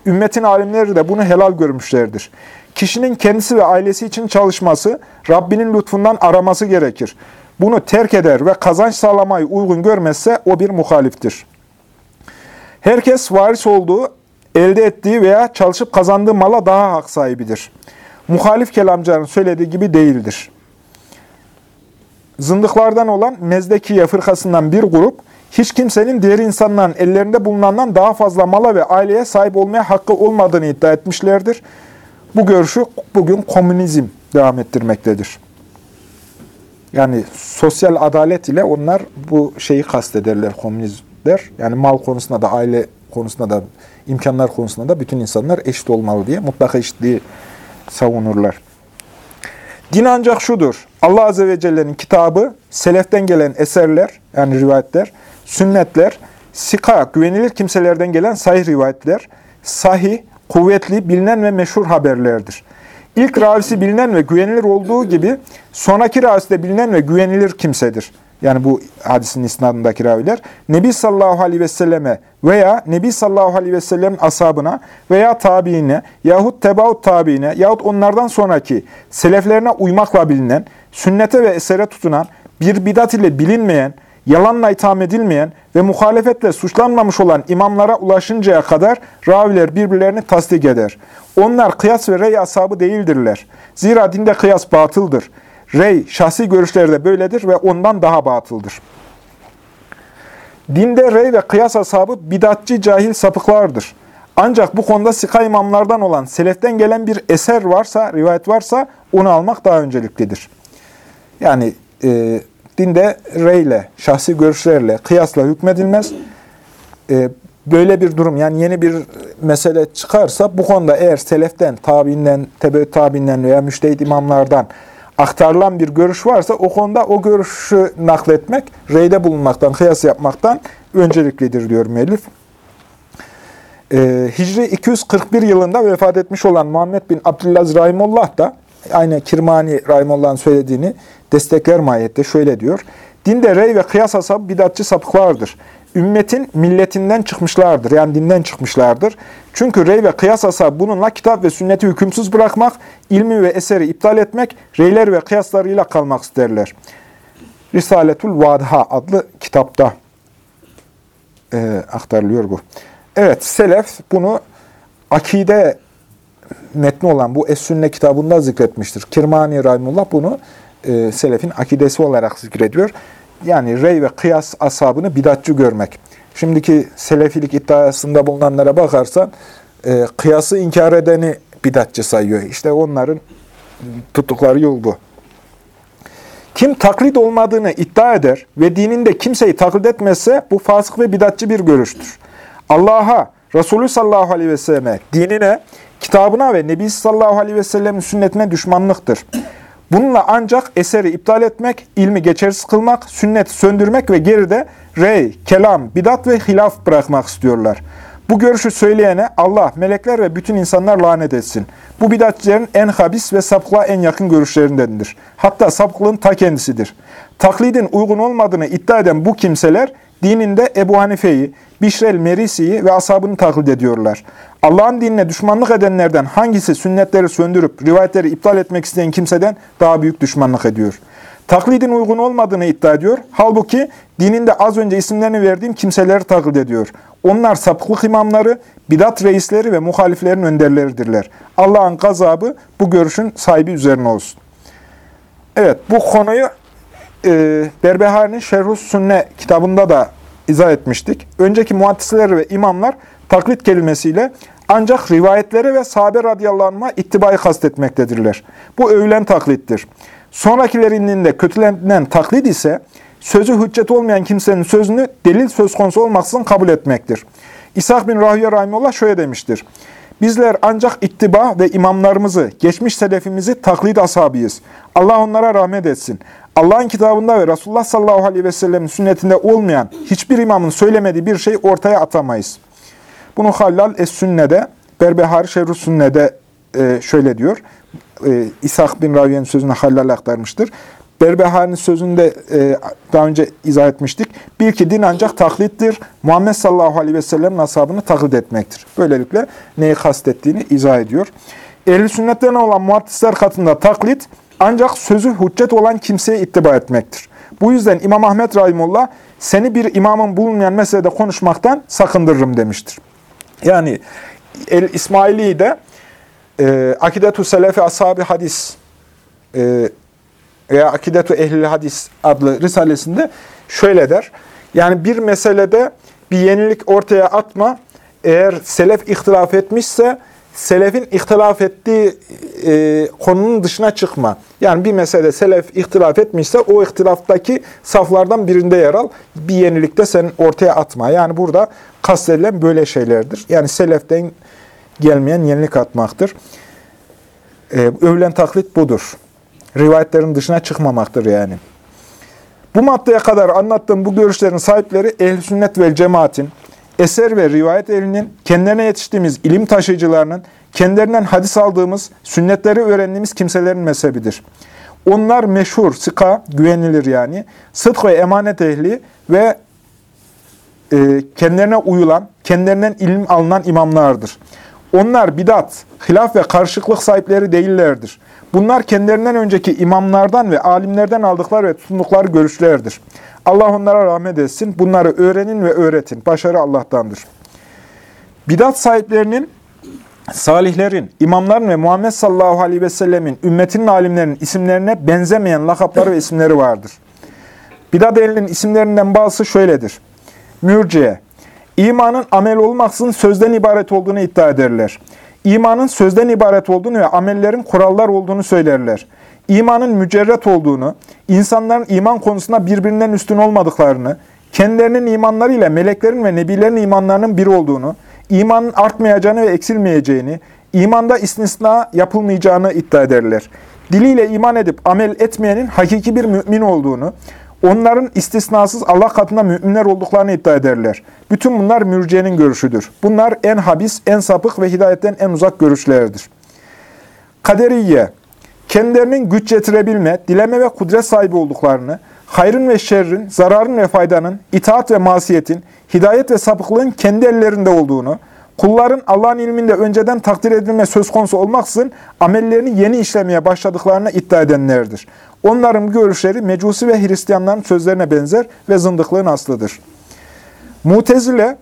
Ümmetin alimleri de bunu helal görmüşlerdir. Kişinin kendisi ve ailesi için çalışması, Rabbinin lütfundan araması gerekir. Bunu terk eder ve kazanç sağlamayı uygun görmezse o bir muhaliftir. Herkes varis olduğu elde ettiği veya çalışıp kazandığı mala daha hak sahibidir. Muhalif kelamcıların söylediği gibi değildir. Zındıklardan olan Mezdekiye fırkasından bir grup, hiç kimsenin diğer insanların ellerinde bulunandan daha fazla mala ve aileye sahip olmaya hakkı olmadığını iddia etmişlerdir. Bu görüşü bugün komünizm devam ettirmektedir. Yani sosyal adalet ile onlar bu şeyi kastederler komünizmler. Yani mal konusunda da aile konusunda da imkanlar konusunda da bütün insanlar eşit olmalı diye mutlaka eşitliği savunurlar. Din ancak şudur. Allah Azze ve Celle'nin kitabı, seleften gelen eserler, yani rivayetler, sünnetler, sika, güvenilir kimselerden gelen sahih rivayetler, sahih, kuvvetli, bilinen ve meşhur haberlerdir. İlk ravisi bilinen ve güvenilir olduğu gibi sonraki ravisi de bilinen ve güvenilir kimsedir. Yani bu hadisin isnadındaki raviler. Nebi sallallahu aleyhi ve selleme veya Nebi sallallahu aleyhi ve sellemin ashabına veya tabiine yahut tebaut tabiine yahut onlardan sonraki seleflerine uymakla bilinen, sünnete ve esere tutunan, bir bidat ile bilinmeyen, yalanla itham edilmeyen ve muhalefetle suçlanmamış olan imamlara ulaşıncaya kadar raviler birbirlerini tasdik eder. Onlar kıyas ve rey ashabı değildirler. Zira dinde kıyas batıldır. Rey, şahsi görüşleri de böyledir ve ondan daha batıldır. Dinde rey ve kıyas ashabı bidatçı cahil sapıklardır. Ancak bu konuda sika imamlardan olan seleften gelen bir eser varsa, rivayet varsa onu almak daha önceliklidir. Yani e, dinde reyle, şahsi görüşlerle, kıyasla hükmedilmez. E, böyle bir durum yani yeni bir mesele çıkarsa bu konuda eğer seleften, tabiinden, tebe tabiinden veya müştehit imamlardan aktarılan bir görüş varsa o konuda o görüşü nakletmek, reyde bulunmaktan, kıyas yapmaktan önceliklidir diyor müellif. Ee, Hicri 241 yılında vefat etmiş olan Muhammed bin Abdüllaziz Rahimullah da aynı Kirmani Rahimullah'ın söylediğini destekler mahiyette şöyle diyor. Dinde rey ve kıyas asabı bidatçı sapıklardır ümmetin milletinden çıkmışlardır. Yani dinden çıkmışlardır. Çünkü rey ve kıyas asabı bununla kitap ve sünneti hükümsüz bırakmak, ilmi ve eseri iptal etmek, reyler ve kıyaslarıyla kalmak isterler. Risaletul Vadha adlı kitapta e, aktarılıyor bu. Evet, Selef bunu akide metni olan bu Es-Sünne kitabında zikretmiştir. Kirmani Rahimullah bunu e, Selef'in akidesi olarak zikrediyor yani rey ve kıyas ashabını bidatçı görmek. Şimdiki selefilik iddiasında bulunanlara bakarsan e, kıyası inkar edeni bidatçı sayıyor. İşte onların tuttukları yol bu. Kim taklit olmadığını iddia eder ve dininde kimseyi taklit etmezse bu fasık ve bidatçı bir görüştür. Allah'a, Resulü sallallahu aleyhi ve selleme, dinine, kitabına ve Nebi sallallahu aleyhi ve sellemin sünnetine düşmanlıktır. Bununla ancak eseri iptal etmek, ilmi geçersiz kılmak, sünneti söndürmek ve geride rey, kelam, bidat ve hilaf bırakmak istiyorlar. Bu görüşü söyleyene Allah, melekler ve bütün insanlar lanet etsin. Bu bidatçilerin en habis ve sapıklığa en yakın görüşlerindendir. Hatta sapıklığın ta kendisidir. Taklidin uygun olmadığını iddia eden bu kimseler dininde Ebu Hanife'yi, Bişrel Merisi'yi ve ashabını taklit ediyorlar. Allah'ın dinine düşmanlık edenlerden hangisi sünnetleri söndürüp rivayetleri iptal etmek isteyen kimseden daha büyük düşmanlık ediyor? Taklidin uygun olmadığını iddia ediyor. Halbuki dininde az önce isimlerini verdiğim kimseleri taklit ediyor. Onlar sapıklık imamları, bidat reisleri ve muhaliflerin önderleridirler. Allah'ın gazabı bu görüşün sahibi üzerine olsun. Evet, bu konuyu e, Berbehari'nin Şerhus Sünne kitabında da izah etmiştik. Önceki muhaddisler ve imamlar taklit kelimesiyle ancak rivayetlere ve sahabe radıyallahu anh'a ittibayı kastetmektedirler. Bu övülen taklittir. Sonrakilerinin de kötülenen taklit ise sözü hüccet olmayan kimsenin sözünü delil söz konusu olmaksızın kabul etmektir. İshak bin Rahüye Rahimullah şöyle demiştir. Bizler ancak ittiba ve imamlarımızı, geçmiş selefimizi taklit ashabıyız. Allah onlara rahmet etsin. Allah'ın kitabında ve Resulullah sallallahu aleyhi ve sellemin sünnetinde olmayan hiçbir imamın söylemediği bir şey ortaya atamayız. Bunu Hallal Es-Sünne'de, Berbehari Şerru Sünne'de e, şöyle diyor. E, İshak bin Raviye'nin sözünü Hallal aktarmıştır. Berbehari'nin sözünde e, daha önce izah etmiştik. Bir ki din ancak taklittir. Muhammed sallallahu aleyhi ve sellem'in ashabını taklit etmektir. Böylelikle neyi kastettiğini izah ediyor. Ehl-i sünnetten olan muhaddisler katında taklit ancak sözü hüccet olan kimseye ittiba etmektir. Bu yüzden İmam Ahmet Rahimullah seni bir imamın bulunmayan meselede konuşmaktan sakındırırım demiştir. Yani El İsmaili de e, Akidetu Selefi Ashabi Hadis e, veya Akidetu Ehlil Hadis adlı risalesinde şöyle der. Yani bir meselede bir yenilik ortaya atma. Eğer selef ihtilaf etmişse selefin ihtilaf ettiği e, konunun dışına çıkma. Yani bir mesele selef ihtilaf etmişse o ihtilaftaki saflardan birinde yer al. Bir yenilikte sen ortaya atma. Yani burada kastedilen böyle şeylerdir. Yani seleften gelmeyen yenilik atmaktır. E, övülen taklit budur. Rivayetlerin dışına çıkmamaktır yani. Bu maddeye kadar anlattığım bu görüşlerin sahipleri ehl sünnet ve cemaatin, eser ve rivayet elinin, kendilerine yetiştiğimiz ilim taşıyıcılarının, kendilerinden hadis aldığımız, sünnetleri öğrendiğimiz kimselerin mezhebidir. Onlar meşhur, sıka, güvenilir yani, sıdk ve emanet ehli ve e, kendilerine uyulan, kendilerinden ilim alınan imamlardır. Onlar bidat, hilaf ve karışıklık sahipleri değillerdir. Bunlar kendilerinden önceki imamlardan ve alimlerden aldıkları ve tutundukları görüşlerdir. Allah onlara rahmet etsin. Bunları öğrenin ve öğretin. Başarı Allah'tandır. Bidat sahiplerinin, salihlerin, imamların ve Muhammed sallallahu aleyhi ve sellemin, ümmetinin alimlerinin isimlerine benzemeyen lakapları ve isimleri vardır. Bidat ehlinin isimlerinden bazısı şöyledir. Mürciye, imanın amel olmaksızın sözden ibaret olduğunu iddia ederler. İmanın sözden ibaret olduğunu ve amellerin kurallar olduğunu söylerler. İmanın mücerret olduğunu, insanların iman konusunda birbirinden üstün olmadıklarını, kendilerinin imanlarıyla meleklerin ve nebilerin imanlarının bir olduğunu, imanın artmayacağını ve eksilmeyeceğini, imanda istisna yapılmayacağını iddia ederler. Diliyle iman edip amel etmeyenin hakiki bir mümin olduğunu, onların istisnasız Allah katında müminler olduklarını iddia ederler. Bütün bunlar mürciyenin görüşüdür. Bunlar en habis, en sapık ve hidayetten en uzak görüşlerdir. Kaderiye, kendilerinin güç getirebilme, dileme ve kudret sahibi olduklarını, hayrın ve şerrin, zararın ve faydanın, itaat ve masiyetin, hidayet ve sapıklığın kendi ellerinde olduğunu, kulların Allah'ın ilminde önceden takdir edilme söz konusu olmaksızın amellerini yeni işlemeye başladıklarını iddia edenlerdir. Onların görüşleri Mecusi ve Hristiyanların sözlerine benzer ve zındıklığın aslıdır. Mutezile,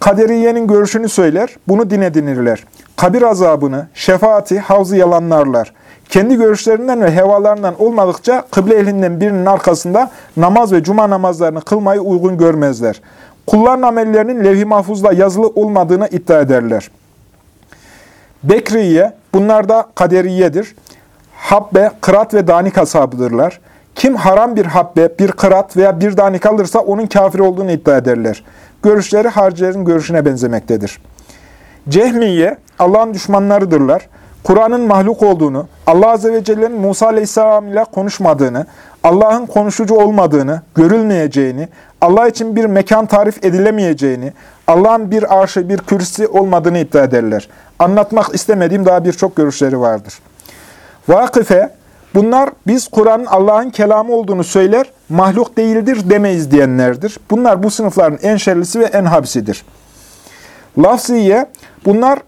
Kaderiye'nin görüşünü söyler, bunu din edinirler. Kabir azabını, şefaati, havzı yalanlarlar. Kendi görüşlerinden ve hevalarından olmadıkça kıble ehlinden birinin arkasında namaz ve cuma namazlarını kılmayı uygun görmezler. Kulların amellerinin levh-i mahfuzda yazılı olmadığını iddia ederler. Bekriye, bunlar da kaderiyedir. Habbe, kırat ve danik ashabıdırlar. Kim haram bir habbe, bir kırat veya bir danik alırsa onun kafir olduğunu iddia ederler. Görüşleri haricilerin görüşüne benzemektedir. Cehmiye, Allah'ın düşmanlarıdırlar. Kur'an'ın mahluk olduğunu, Allah Azze ve Celle'nin Musa Aleyhisselam ile konuşmadığını, Allah'ın konuşucu olmadığını, görülmeyeceğini, Allah için bir mekan tarif edilemeyeceğini, Allah'ın bir arşı, bir kürsü olmadığını iddia ederler. Anlatmak istemediğim daha birçok görüşleri vardır. Vakıfe, bunlar biz Kur'an'ın Allah'ın kelamı olduğunu söyler, mahluk değildir demeyiz diyenlerdir. Bunlar bu sınıfların en şerlisi ve en habisidir. Lafziye, bunlar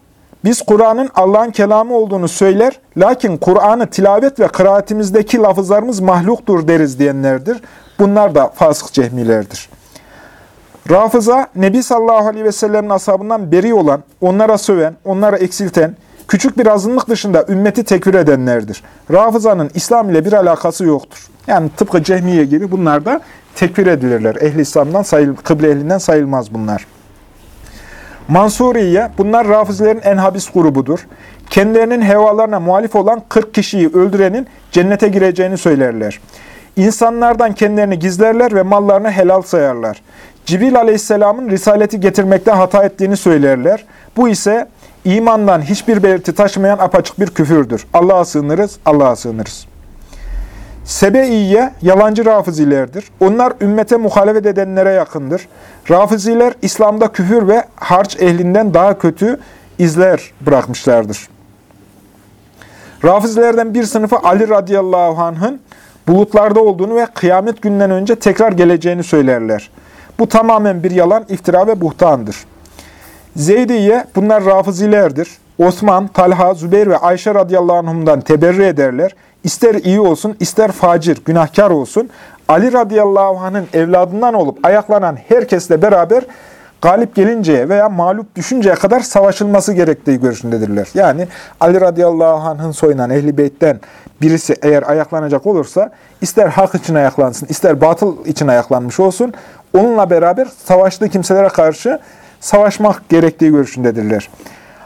biz Kur'an'ın Allah'ın kelamı olduğunu söyler, lakin Kur'an'ı tilavet ve kıraatimizdeki lafızlarımız mahluktur deriz diyenlerdir. Bunlar da fasık cehmilerdir. Rafıza, Nebi sallallahu aleyhi ve sellem'in ashabından beri olan, onlara söven, onlara eksilten, küçük bir azınlık dışında ümmeti tekfir edenlerdir. Rafızanın İslam ile bir alakası yoktur. Yani tıpkı cehmiye gibi bunlar da tekfir edilirler. Ehli İslam'dan sayıl, kıble ehlinden sayılmaz bunlar. Mansuriye, bunlar Rafizilerin en habis grubudur. Kendilerinin hevalarına muhalif olan 40 kişiyi öldürenin cennete gireceğini söylerler. İnsanlardan kendilerini gizlerler ve mallarını helal sayarlar. Cibril aleyhisselamın risaleti getirmekte hata ettiğini söylerler. Bu ise imandan hiçbir belirti taşımayan apaçık bir küfürdür. Allah'a sığınırız, Allah'a sığınırız. Sebeiye yalancı rafizilerdir. Onlar ümmete muhalefet edenlere yakındır. Rafiziler İslam'da küfür ve harç ehlinden daha kötü izler bırakmışlardır. Rafizilerden bir sınıfı Ali radıyallahu anh'ın bulutlarda olduğunu ve kıyamet günden önce tekrar geleceğini söylerler. Bu tamamen bir yalan, iftira ve buhtandır. Zeydiye, bunlar rafizilerdir. Osman, Talha, Zübeyir ve Ayşe radıyallahu anhumdan teberri ederler. İster iyi olsun, ister facir, günahkar olsun. Ali radıyallahu anh'ın evladından olup ayaklanan herkesle beraber galip gelinceye veya mağlup düşünceye kadar savaşılması gerektiği görüşündedirler. Yani Ali radıyallahu anh'ın soyunan ehli beytten birisi eğer ayaklanacak olursa ister hak için ayaklansın, ister batıl için ayaklanmış olsun, onunla beraber savaşlı kimselere karşı savaşmak gerektiği görüşündedirler.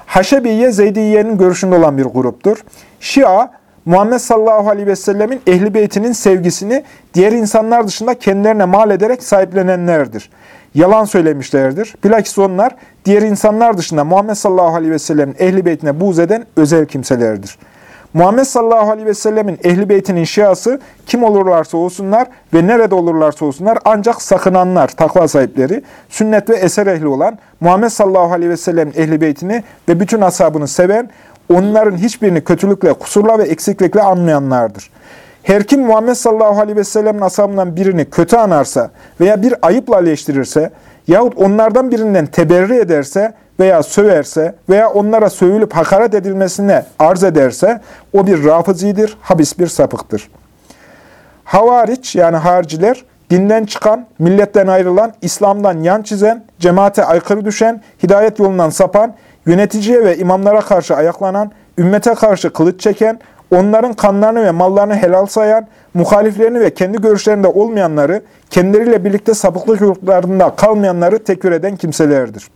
Haşebiye Zeydiye'nin görüşünde olan bir gruptur. Şia, Muhammed sallallahu aleyhi ve sellemin ehli beytinin sevgisini diğer insanlar dışında kendilerine mal ederek sahiplenenlerdir. Yalan söylemişlerdir. Bilakis onlar diğer insanlar dışında Muhammed sallallahu aleyhi ve sellemin ehli beytine buğz eden özel kimselerdir. Muhammed sallallahu aleyhi ve sellemin ehli beytinin şiası kim olurlarsa olsunlar ve nerede olurlarsa olsunlar ancak sakınanlar, takva sahipleri, sünnet ve eser ehli olan Muhammed sallallahu aleyhi ve sellemin ehli beytini ve bütün ashabını seven, onların hiçbirini kötülükle, kusurla ve eksiklikle anmayanlardır. Her kim Muhammed sallallahu aleyhi ve sellemin ashabından birini kötü anarsa veya bir ayıpla eleştirirse yahut onlardan birinden teberri ederse veya söverse veya onlara sövülüp hakaret edilmesine arz ederse o bir rafızidir, habis bir sapıktır. Havariç yani harciler dinden çıkan, milletten ayrılan, İslam'dan yan çizen, cemaate aykırı düşen, hidayet yolundan sapan, yöneticiye ve imamlara karşı ayaklanan, ümmete karşı kılıç çeken, onların kanlarını ve mallarını helal sayan, muhaliflerini ve kendi görüşlerinde olmayanları, kendileriyle birlikte sapıklık yurtlarında kalmayanları tekfir eden kimselerdir.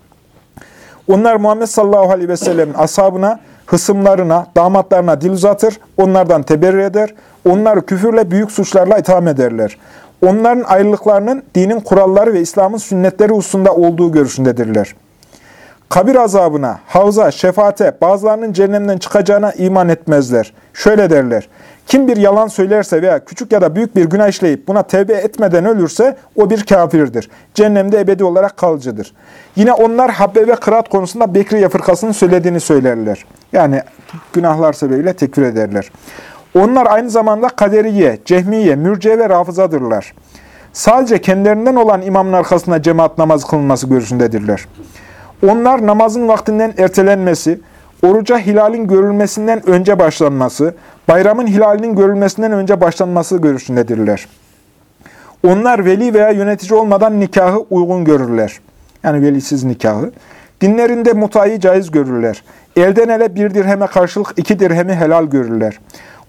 Onlar Muhammed sallallahu aleyhi ve sellemin ashabına, hısımlarına, damatlarına dil uzatır, onlardan teberri eder, onları küfürle büyük suçlarla itham ederler. Onların ayrılıklarının dinin kuralları ve İslam'ın sünnetleri hususunda olduğu görüşündedirler. Kabir azabına, havza, şefaate, bazılarının cehennemden çıkacağına iman etmezler. Şöyle derler, kim bir yalan söylerse veya küçük ya da büyük bir günah işleyip buna tevbe etmeden ölürse o bir kafirdir. Cehennemde ebedi olarak kalıcıdır. Yine onlar habbe ve kıraat konusunda Bekriye fırkasının söylediğini söylerler. Yani günahlar sebebiyle tekfir ederler. Onlar aynı zamanda kaderiye, cehmiye, mürciye ve rafızadırlar. Sadece kendilerinden olan imamın arkasında cemaat namazı kılınması görüşündedirler. Onlar namazın vaktinden ertelenmesi, oruca hilalin görülmesinden önce başlanması, bayramın hilalinin görülmesinden önce başlanması görüşündedirler. Onlar veli veya yönetici olmadan nikahı uygun görürler. Yani velisiz nikahı. Dinlerinde mutayı caiz görürler. Elden ele bir dirheme karşılık iki dirhemi helal görürler.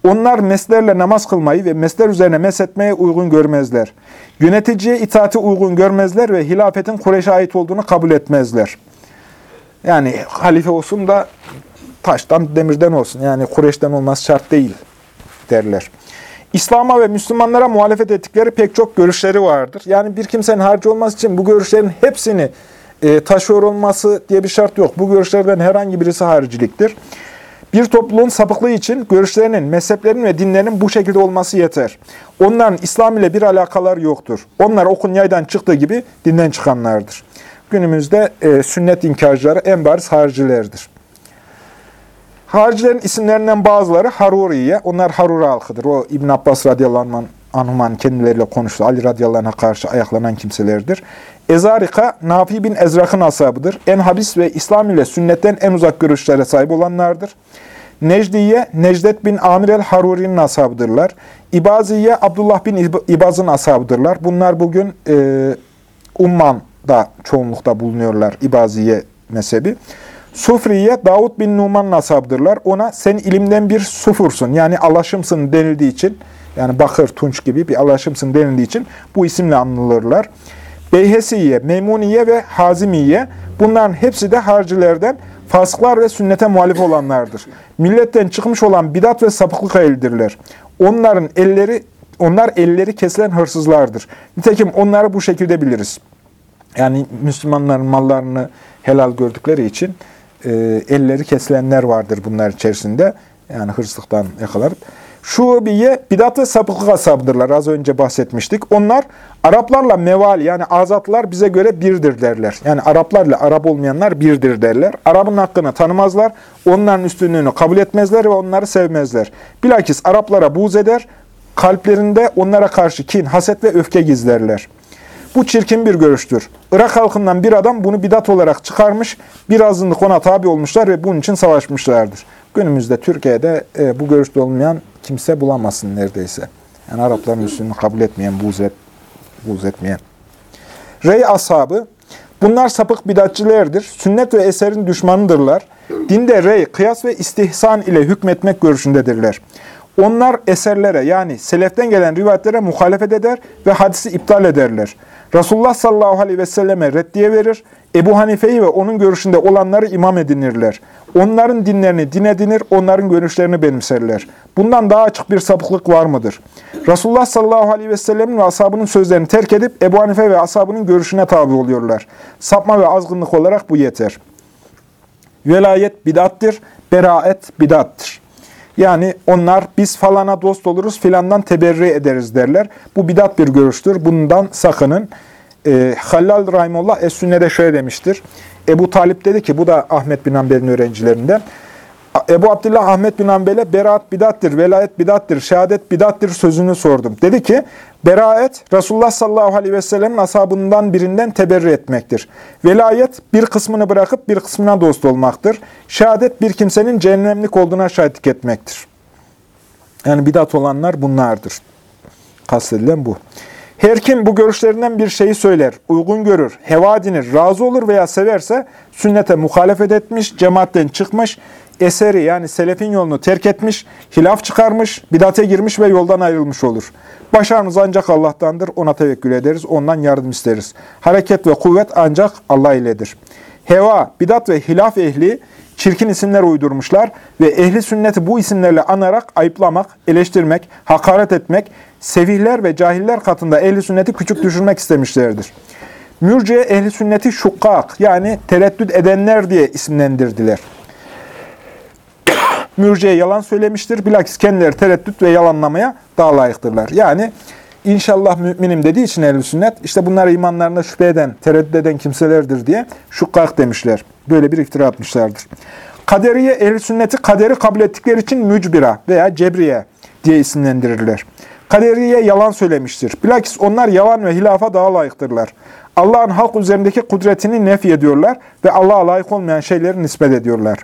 Onlar meslerle namaz kılmayı ve mesler üzerine mesetmeye uygun görmezler. Yöneticiye itaati uygun görmezler ve hilafetin Kureyş'e ait olduğunu kabul etmezler. Yani halife olsun da taştan, demirden olsun. Yani Kureyş'ten olması şart değil derler. İslam'a ve Müslümanlara muhalefet ettikleri pek çok görüşleri vardır. Yani bir kimsenin harcı olması için bu görüşlerin hepsini e, taşıyor olması diye bir şart yok. Bu görüşlerden herhangi birisi hariciliktir. Bir topluluğun sapıklığı için görüşlerinin, mezheplerinin ve dinlerinin bu şekilde olması yeter. Onların İslam ile bir alakaları yoktur. Onlar okun yaydan çıktığı gibi dinden çıkanlardır. Günümüzde e, sünnet inkarcıları en bariz haricilerdir. Haricilerin isimlerinden bazıları Haruriye. Onlar Haruri halkıdır. O İbn Abbas radıyallahu anhuman kendileriyle konuştu. Ali radıyallahu karşı ayaklanan kimselerdir. Ezarika, Nafi bin Ezrak'ın ashabıdır. En habis ve İslam ile sünnetten en uzak görüşlere sahip olanlardır. Necdiye, Necdet bin Amir el-Haruri'nin ashabıdırlar. İbaziye, Abdullah bin İbaz'ın ashabıdırlar. Bunlar bugün e, Umman'da çoğunlukta bulunuyorlar İbaziye mezhebi. Sufriye, Davud bin Numan'ın ashabıdırlar. Ona sen ilimden bir sufursun, yani alaşımsın denildiği için, yani bakır, tunç gibi bir alaşımsın denildiği için bu isimle anılırlar. Beyhesiye, Memuniye ve Hazimiye bunların hepsi de harcilerden fasıklar ve sünnete muhalif olanlardır. Milletten çıkmış olan bidat ve sapıklık ehlidirler. Onların elleri onlar elleri kesilen hırsızlardır. Nitekim onları bu şekilde biliriz. Yani Müslümanların mallarını helal gördükleri için e, elleri kesilenler vardır bunlar içerisinde. Yani hırsızlıktan yakalanıp. Şubiye bidat ve sapıklık ashabıdırlar. Az önce bahsetmiştik. Onlar Araplarla meval yani azatlar bize göre birdir derler. Yani Araplarla Arap olmayanlar birdir derler. Arap'ın hakkını tanımazlar. Onların üstünlüğünü kabul etmezler ve onları sevmezler. Bilakis Araplara buğz eder. Kalplerinde onlara karşı kin, haset ve öfke gizlerler. Bu çirkin bir görüştür. Irak halkından bir adam bunu bidat olarak çıkarmış, bir azınlık ona tabi olmuşlar ve bunun için savaşmışlardır. Günümüzde Türkiye'de e, bu görüşte olmayan kimse bulamazsın neredeyse. Yani Arapların üstünü kabul etmeyen, buğz, et, buğz etmeyen. Rey ashabı, bunlar sapık bidatçilerdir. Sünnet ve eserin düşmanıdırlar. Dinde rey, kıyas ve istihsan ile hükmetmek görüşündedirler. Onlar eserlere yani seleften gelen rivayetlere muhalefet eder ve hadisi iptal ederler. Resulullah sallallahu aleyhi ve selleme reddiye verir. Ebu Hanife'yi ve onun görüşünde olanları imam edinirler. Onların dinlerini din edinir, onların görüşlerini benimserler. Bundan daha açık bir sapıklık var mıdır? Resulullah sallallahu aleyhi ve sellemin ve ashabının sözlerini terk edip Ebu Hanife ve ashabının görüşüne tabi oluyorlar. Sapma ve azgınlık olarak bu yeter. Velayet bidattir, beraet bidattır. Yani onlar biz falana dost oluruz, filandan teberri ederiz derler. Bu bidat bir görüştür. Bundan sakının. E, Halal Rahimullah Es-Sünne'de şöyle demiştir. Ebu Talip dedi ki, bu da Ahmet bin Hanbel'in öğrencilerinden. Ebu Abdullah Ahmet bin Hanbel'e beraat bidattir, velayet bidattir, şehadet bidattir sözünü sordum. Dedi ki, beraat Resulullah sallallahu aleyhi ve sellem'in ashabından birinden teberri etmektir. Velayet bir kısmını bırakıp bir kısmına dost olmaktır. Şehadet bir kimsenin cehennemlik olduğuna şahitlik etmektir. Yani bidat olanlar bunlardır. Kastedilen bu. Her kim bu görüşlerinden bir şeyi söyler, uygun görür, heva dinir, razı olur veya severse sünnete muhalefet etmiş, cemaatten çıkmış, eseri yani selefin yolunu terk etmiş, hilaf çıkarmış, bidate girmiş ve yoldan ayrılmış olur. Başarımız ancak Allah'tandır, ona tevekkül ederiz, ondan yardım isteriz. Hareket ve kuvvet ancak Allah iledir. Heva, bidat ve hilaf ehli çirkin isimler uydurmuşlar ve ehli sünneti bu isimlerle anarak ayıplamak, eleştirmek, hakaret etmek, sevihler ve cahiller katında ehli sünneti küçük düşürmek istemişlerdir. Mürciye ehli sünneti şukkak yani tereddüt edenler diye isimlendirdiler. Mürciye yalan söylemiştir. Bilakis kendileri tereddüt ve yalanlamaya daha layıktırlar. Yani inşallah müminim dediği için ehl sünnet, işte bunlar imanlarında şüphe eden, tereddüt eden kimselerdir diye şukkak demişler. Böyle bir iftira atmışlardır. Kaderiye ehl sünneti kaderi kabul ettikleri için mücbira veya cebriye diye isimlendirirler. Kaderiye yalan söylemiştir. Bilakis onlar yalan ve hilafa daha layıktırlar. Allah'ın halk üzerindeki kudretini nefi ediyorlar ve Allah'a layık olmayan şeyleri nispet ediyorlar.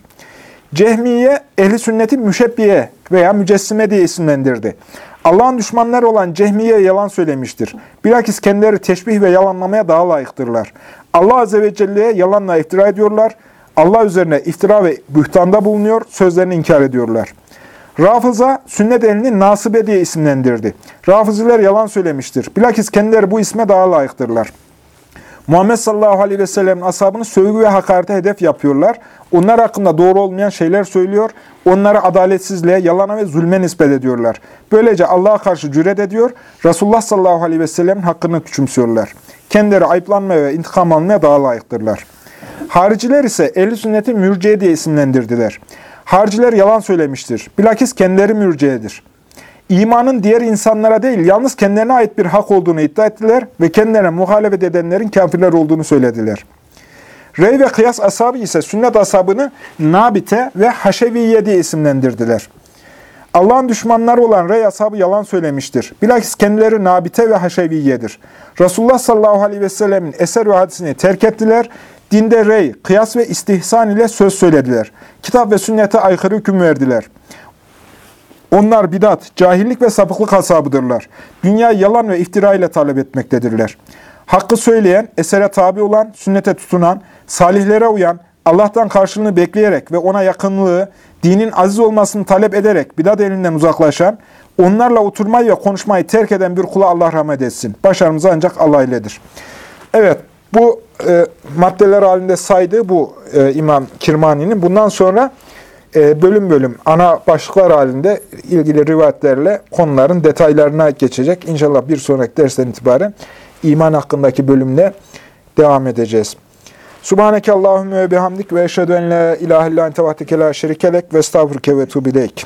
Cehmiye, ehli sünneti müşebbiye veya mücessime diye isimlendirdi. Allah'ın düşmanları olan Cehmiye yalan söylemiştir. Bilakis kendileri teşbih ve yalanlamaya daha layıktırlar. Allah Azze ve Celle'ye yalanla iftira ediyorlar. Allah üzerine iftira ve bühtanda bulunuyor, sözlerini inkar ediyorlar. Rafıza, sünnet ehlini nasibe diye isimlendirdi. Rafıziler yalan söylemiştir. Bilakis kendileri bu isme daha layıktırlar. Muhammed sallallahu aleyhi ve sellem'in ashabını sövgü ve hakarete hedef yapıyorlar. Onlar hakkında doğru olmayan şeyler söylüyor. Onları adaletsizliğe, yalana ve zulme nispet ediyorlar. Böylece Allah'a karşı cüret ediyor. Resulullah sallallahu aleyhi ve sellem'in hakkını küçümsüyorlar. Kendileri ayıplanmaya ve intikam almaya daha layıktırlar. Hariciler ise ehli sünneti mürciye diye isimlendirdiler. Harciler yalan söylemiştir. Bilakis kendileri mürciyedir. İmanın diğer insanlara değil, yalnız kendilerine ait bir hak olduğunu iddia ettiler ve kendilerine muhalefet edenlerin kafirler olduğunu söylediler. Rey ve kıyas ashabı ise sünnet ashabını Nabite ve Haşeviye diye isimlendirdiler. Allah'ın düşmanları olan Rey ashabı yalan söylemiştir. Bilakis kendileri Nabite ve Haşeviye'dir. Resulullah sallallahu aleyhi ve sellemin eser ve hadisini terk ettiler. Dinde Rey, kıyas ve istihsan ile söz söylediler. Kitap ve sünnete aykırı hüküm verdiler. Onlar bidat, cahillik ve sapıklık hasabıdırlar. Dünya yalan ve iftira ile talep etmektedirler. Hakkı söyleyen, esere tabi olan, sünnete tutunan, salihlere uyan, Allah'tan karşılığını bekleyerek ve ona yakınlığı, dinin aziz olmasını talep ederek bidat elinden uzaklaşan, onlarla oturmayı ve konuşmayı terk eden bir kula Allah rahmet etsin. Başarımız ancak Allah iledir. Evet, bu e, maddeler halinde saydığı bu e, İmam Kirmani'nin bundan sonra bölüm bölüm ana başlıklar halinde ilgili rivayetlerle konuların detaylarına geçecek. İnşallah bir sonraki dersten itibaren iman hakkındaki bölümle devam edeceğiz. Subhaneke Allahümme ve bihamdik ve eşhedü en la ilahe illa ente la şerikelek ve estağfurke ve tuğbileyk.